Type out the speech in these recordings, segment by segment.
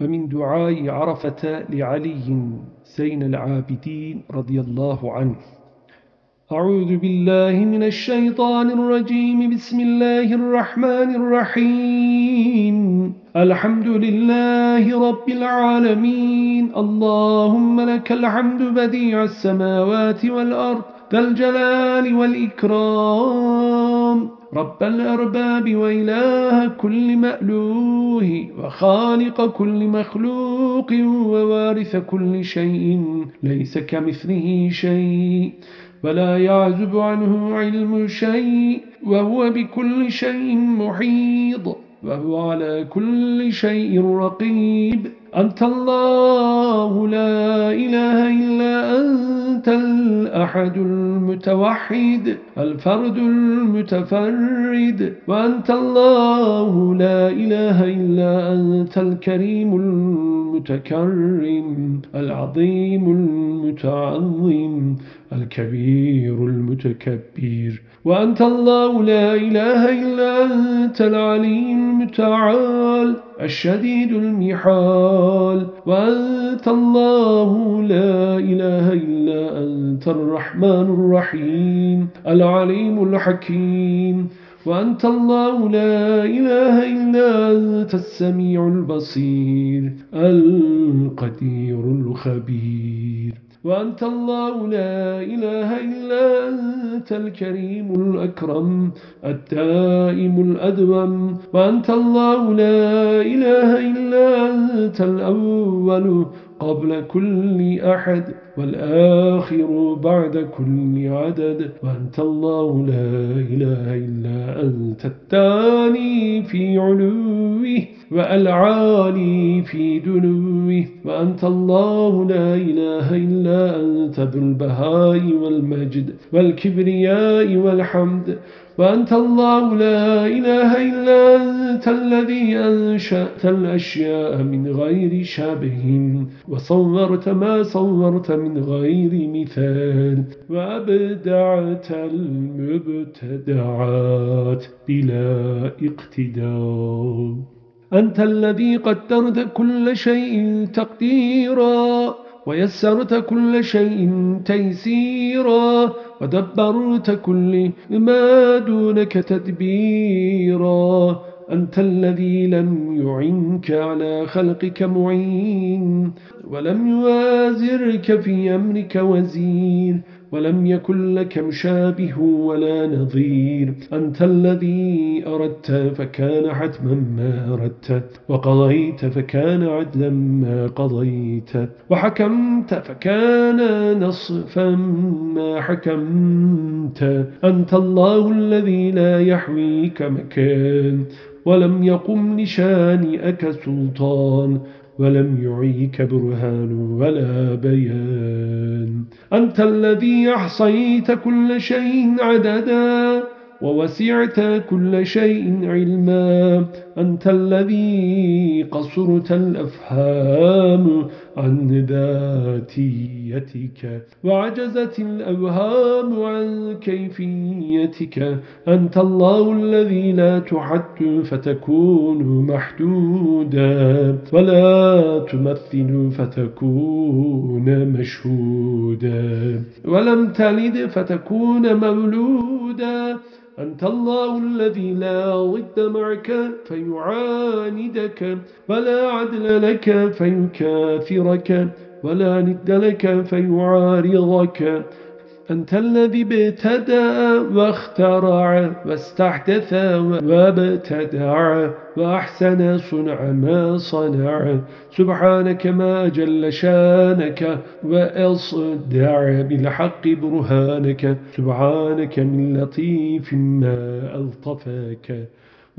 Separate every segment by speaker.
Speaker 1: ومن دعاء عرفة لعلي سين العابدين رضي الله عنه. أعوذ بالله من الشيطان الرجيم. بسم الله الرحمن الرحيم. الحمد لله رب العالمين. اللهم لك الحمد بديع السماوات والأرض ذا الجلال والإكرام. رب الأرباب وإله كل مألوه وخالق كل مخلوق ووارث كل شيء ليس كمثله شيء ولا يعزب عنه علم شيء وهو بكل شيء محيط وهو على كل شيء رقيب. أنت الله لا إله إلا الأحد المتوحد الفرد المتفرد وأنت الله لا إله إلا أنت الكريم المتكرم العظيم المتعظم الكبير المتكبر. وأنت الله لا إله إلا أنت العلي المتعال. الشديد المحال. وأنت الله لا إله إلا أنت الرحمن الرحيم العليم الحكيم. وأنت الله لا إله إلا أنت السميع البصير القدير الخبير. وأنت الله لا إله إلا أنت الكريم الأكرم الدائم الأدوم. وأنت الله لا إله إلا أنت الأول. قبل كل أحد والآخر بعد كل عدد وأنت الله لا إله إلا أنت الثاني في علوه والعالي في دنوه وأنت الله لا إله إلا أنت ذو البهاء والمجد والكبرياء والحمد وأنت الله لا إله إلا أنت الذي أنشأت الأشياء من غير شبه. وصورت ما صورت من غير مثال وأبدعت المبتدعات بلا اقتدار أنت الذي قدرت كل شيء تقديرا. ويسرت كل شيء تيسيرا ودبرت كل ما دونك تدبيرا. أنت الذي لم يعنك على خلقك معين ولم يوازرك في أمرك وزير. ولم يكن لك مشابه ولا نظير. أنت الذي أردت فكان حتما ما أردت وقضيت فكان عدلا ما قضيت. وحكمت فكان نصفا ما حكمت. أنت الله الذي لا يحويك مكان. ولم يقم لشانئك سلطان. ولم يعيك برهان ولا بيان. أنت الذي أحصيت كل شيء عددا. ووسعت كل شيء علما. أنت الذي قصرت الأفهام عن ذاتيتك وعجزت الأوهام عن كيفيتك. أنت الله الذي لا تحد فتكون محدودا ولا تمثل فتكون مشهودا. ولم تلد فتكون مولودا. أنت الله الذي لا ضد معك فيعاندك ولا عدل لك فيكاثرك ولا ند لك فيعارضك. أنت الذي ابتدأ واخترع واستحدث وابتدع وأحسن صنع ما صنع. سبحانك ما جل شأنك وأصدع بالحق برهانك. سبحانك من لطيف ما ألطفك.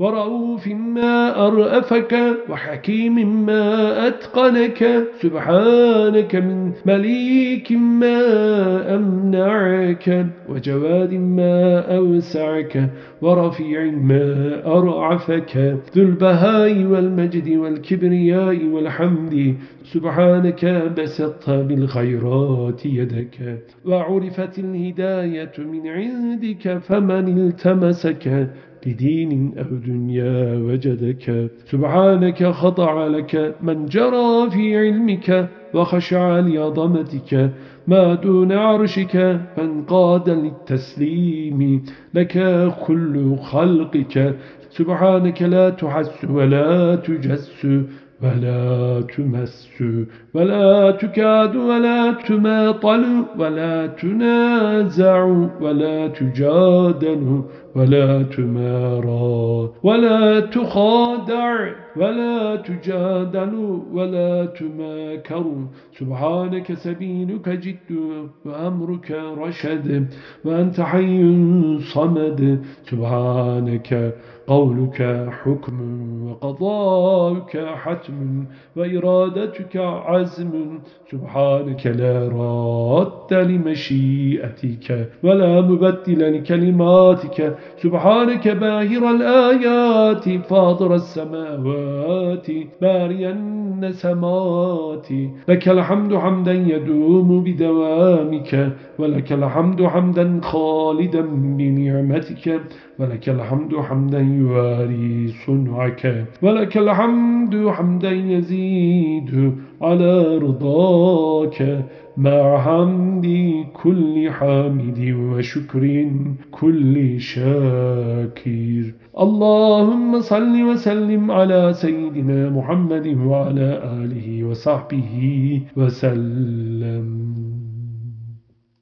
Speaker 1: ورؤوف ما أرأفك وحكيم ما أتقنك سبحانك من مليك ما أمنعك وجواد ما أوسعك ورفيع ما أرعفك ذو البهاء والمجد والكبرياء والحمد سبحانك بسطت بالخيرات يدك وعرفت الهداية من عندك فمن التمسك لدين أو دنيا وجدك سبحانك خضع لك من جرى في علمك وخشع لعظمتك ما دون عرشك فانقاد للتسليم لك كل خلقك سبحانك لا تحس ولا تجس ولا تمس ولا تكاد ولا تماطل ولا تنازع ولا تجادل ولا تمارى ولا تخادع ولا تجادل ولا تماكر سبحانك سبيلك جد وأمرك رشد وأنت حي صمد. سبحانك قولك حكم وقضاؤك حتم وإرادتك عزم. سبحانك لا راد لمشيئتك ولا مبدل لكلماتك. سبحانك باهر الآيات فاضر السماوات باري النسمات. لك الحمد حمدا يدوم بدوامك ولك الحمد حمدا خالدا بنعمتك ولك الحمد حمدا يواري صنعك ولك الحمد حمدا يزيد على رضاك مع حمد كل حامد وشكر كل شاكر. اللهم صل وسلم على سيدنا محمد وعلى آله وصحبه وسلم.